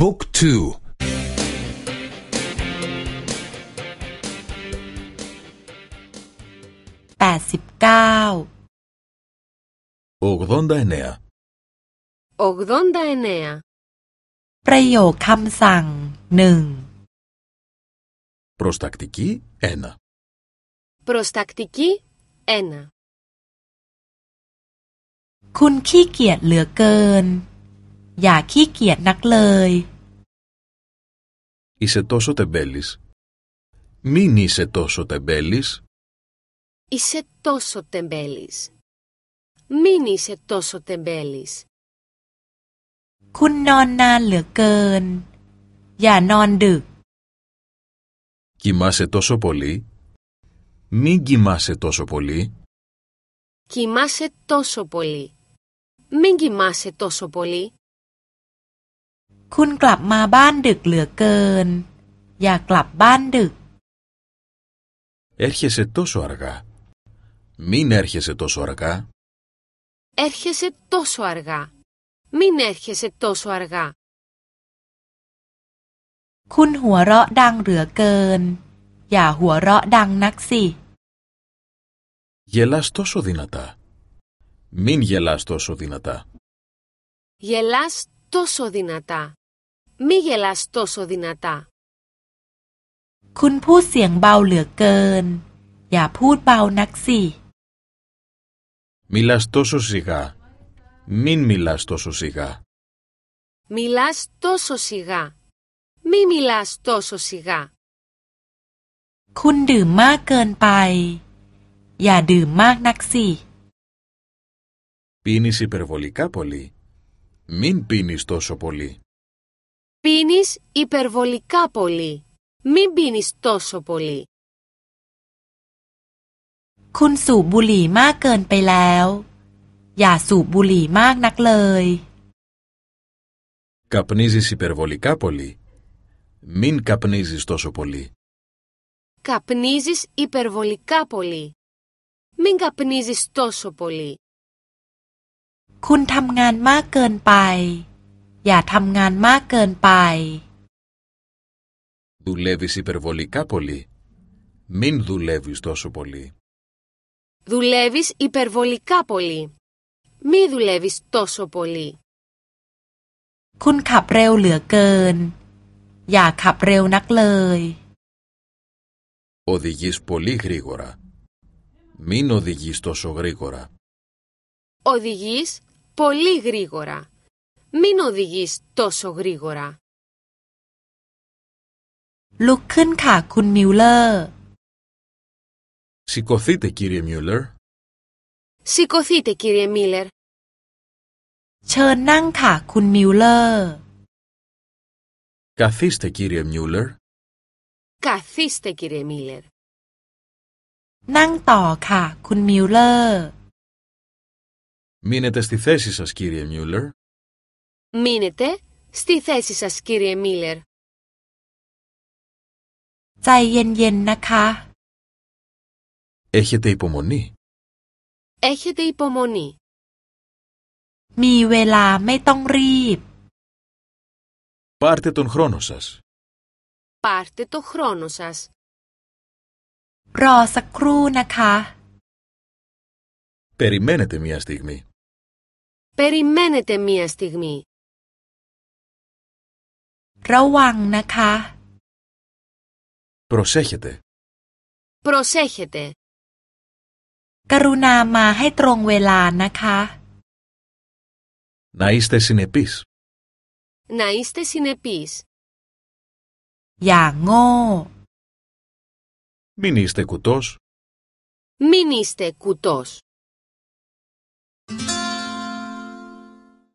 บุ๊กทูแปดสิบเก้า 89 89. ประโยคคำสั่งหนึ่ง Προστακτική 1 Προστακτική 1. คุณขี้เกียจเหลือเกิน อย่าขี้เกียจนักเลย Είσαι τόσο τεμπέλης Μην είσαι τόσο τεμπέλης Είσαι τόσο τεμπέλης. Μην είσαι τόσο τεμπέλης. คุณนอนนานเหลือเกิน อย่านอนดึก Κοιμάσαι τόσο πολύ Μην κοιμάσαι τόσο πολύ Κοιμάσαι τόσο πολύ. Μην κοιμάσαι τόσο πολύ. คุณกลับมาบ้านดึกเหลือเกิน อย่ากลับบ้านดึก Έρχεσαι τόσο αργά Μην έρχεσαι τόσο αργά Έρχεσαι τόσο αργά. Μην έρχεσαι τόσο αργά. คุณหัวเราะดังเหลือเกิน อย่าหัวเราะดังนักสิ Γελάς τόσο δυνατά Μην γελάς τόσο δυνατά Γελάς τόσο δυνατά. Μη γελάς τόσο δυνατά. คุณพูดเสียงเบาเหลือเกิน อย่าพูดเบานักสิ Μιλάς τόσο σιγά Μην μιλάς τόσο σιγά Μιλάς τόσο σιγά. Μη μιλάς τόσο σιγά. คุณดื่มมากเกินไป อย่าดื่มมากนักสิ Πίνεις υπερβολικά πολύ Μην πίνεις τόσο πολύ Πίνεις υπερβολικά πολύ. Μην πίνεις τόσο πολύ. คุณสูบบุหรี่มากเกินไปแล้ว อย่าสูบบุหรี่มากนักเลย Καπνίζεις υπερβολικά πολύ Μην καπνίζεις τόσο πολύ Καπνίζεις υπερβολικά πολύ. Μην καπνίζεις τόσο πολύ. คุณทำงานมากเกินไป อย่าทำงานมากเกินไป Δουλεύεις υπερβολικά πολύ Μην δουλεύεις τόσο πολύ Δουλεύεις υπερβολικά πολύ. Μη δουλεύεις τόσο πολύ. คุณขับเร็วเหลือเกิน อย่าขับเร็วนักเลย Οδηγείς πολύ γρήγορα Μην οδηγείς τόσο γρήγορα Οδηγείς πολύ γρήγορα. Μην οδηγείς τόσο γρήγορα. ลุกขึ้นค่ะคุณมิวเลอร์ Σηκωθείτε κύριε Μιούλερ Σηκωθείτε κύριε Μίλλερ. เชิญนั่งค่ะ คุณมิวเลอร์ Καθίστε κύριε Μιούλερ Καθίστε κύριε Μίλλερ. นั่งต่อค่ะ คุณมิวเลอร์ Μείνετε στη θέση σας κύριε Μιούλερ Μείνετε στη θέση σας κύριε Μίλλερ. ใจเย็นๆนะคะ Έχετε υπομονή Έχετε υπομονή. มีเวลาไม่ต้องรีบ Πάρτε τον χρόνο σας Πάρτε το χρόνο σας. รอสักครู่นะคะ Περιμένετε μια στιγμή Περιμένετε μία στιγμή. ระวังนะคะ Προσέχετε Προσέχετε. กรุณามาให้ตรงเวลานะคะ Να είστε συνεπείς Να είστε συνεπείς. อย่างโง่ Μην είστε κουτός Μην είστε κουτός.